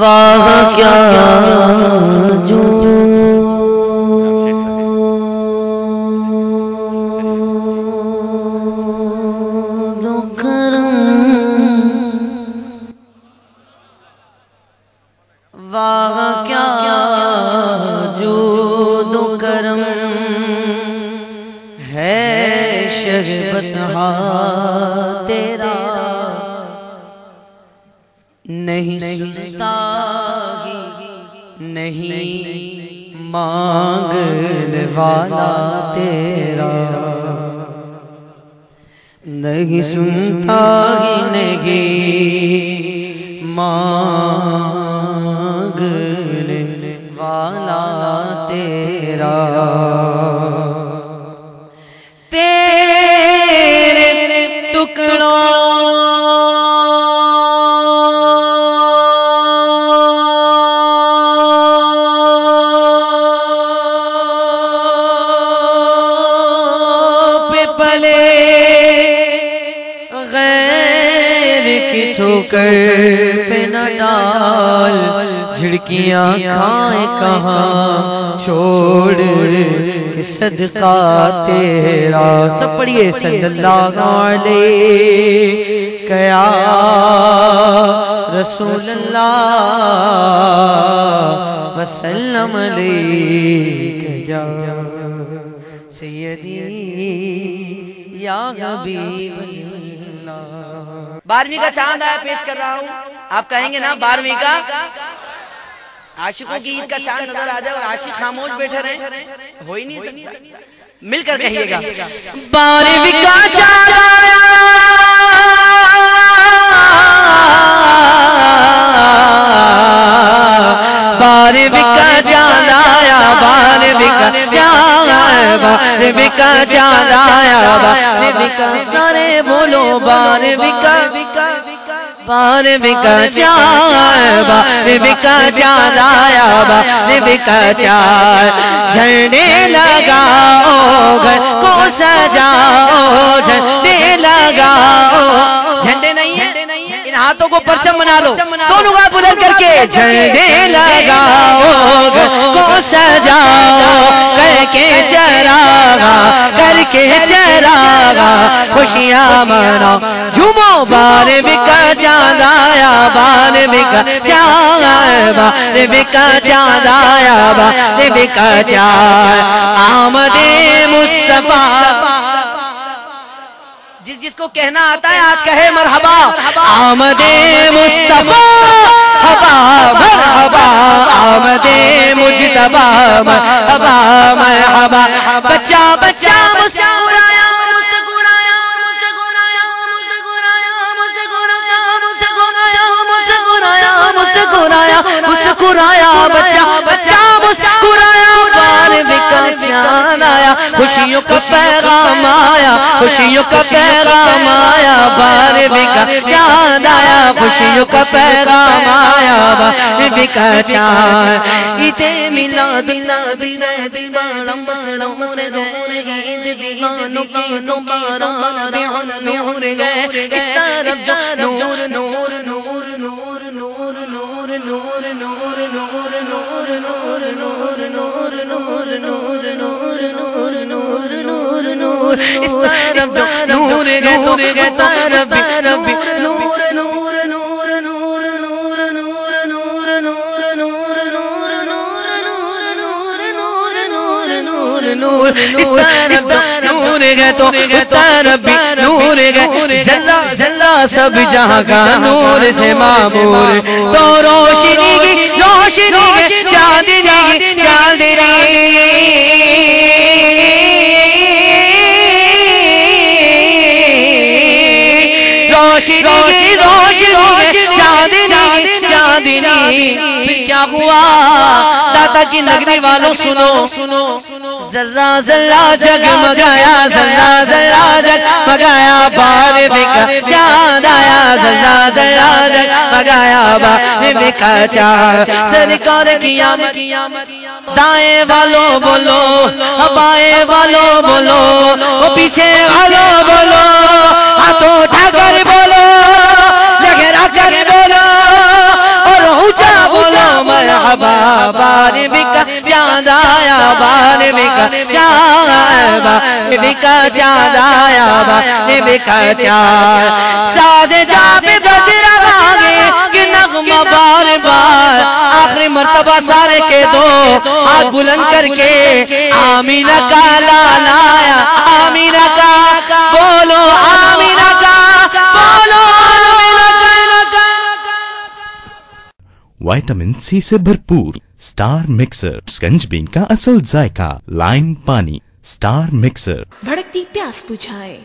واہ کیا جو۔ واہ کیا جو دو کرم ہے شربت تیرا۔ نہیں نہیں مانگنے والا تیرا۔ نہیں سنتا ہی نہیں مانگنے والا تیرا۔ تیرے ٹکڑوں ٹھوکر پہ نہ ڈال، جھڑکیاں کھائیں کہاں؟ چھوڑ کے صدقہ تیرا سب پڑھیے صلی اللہ علیہ کیا رسول اللہ وسلم علیہ کیا سیدی یا حبیب اللہ بارہویں کا چاند آیا پیش کر رہا ہوں۔ آپ کہیں گے نا بارہویں کا؟ عاشقوں کی عید کا چاند نظر آ جائے اور عاشق خاموش بیٹھے رہے۔ ہو ہی نہیں سکتا۔ مل کر کہیے گا۔ بارہویں کا چاند آیا بارہویں کا چاند آیا بارہویں کا چاند آیا بارہویں کا آیا سارے بولو بار بکا بار بکا چار بار بکا چار آیا بار بکا چار جھنڈے لگاؤ گھر کو سجاؤ جھنڈے لگاؤ جھنڈے نہیں ہیں ان ہاتھوں کو پرچم بنا لو دونوں کا کے جھنڈے لگاؤ، کو سجاؤ، کر کے چراغا، کر کے چراغا، خوشیاں مناؤ۔ جھومو بار بکا چاند آیا، بار بکا چاند آیا، بار بکا چاند آیا، بار بکا چاند جس کو کہنا آتا ہے آج کہے مرحبا۔ آمد مصطفیٰ ہبا مرحبا۔ آمد مجتبا مرحبا مرحبا۔ بچہ بچہ مسکرایا مسکرایا مسکرایا مسکرایا مسکرایا مسکرایا مسکرایا۔ مسکرایا بچہ بچہ مسکرایا بار بکل چاند آیا، خوشیوں کا پیغام آیا، خوشیوں کا پیغام آیا بار بکا چاند آیا، خوشیوں کا پیغام آیا بار بکا چاند ایتے ملا دلا دلا دیوانم بڑم عید دیوانوں کی دوبارہ نور گئے. طرف نور نور نور نور نور نور نور نور نور نور نور نور نور نور نور نور نور نور نور نور اس طرف نور نور طرف طرف نور نور نور نور نور نور نور نور نور نور نور نور نور نور نور نور اس طرف نور ہے تو طرف نور ہے ذرا ذرا سب جہاں کا نور سے معمور تو روشنی روشنی روشنی چاندنی چاندنی پھر کیا ہوا؟ دادا کی نگری والوں سنو. سنو ذرا ذرا جگ مگایا ذرا ذرا جگ مگایا. بار بکا چاند آیا. ذرا ذرا جگ مگایا. بار بکا چاند. سرکار کیا دائیں والوں بولو بائیں والوں بولو پیچھے والوں بولو. ہاتھوں اٹھا بکا آیا بکا ساد جا پہ کہ نغمہ بار بار آخری مرتبہ سارے کے دو ہاتھ بلند کر کے آمینہ کا لالایا آمینہ کا بولو وائٹامن سی سے بھرپور سٹار مکسر سکنج بین کا اصل ذائقہ لائن پانی سٹار مکسر بھڑکتی پیاس بجھائے۔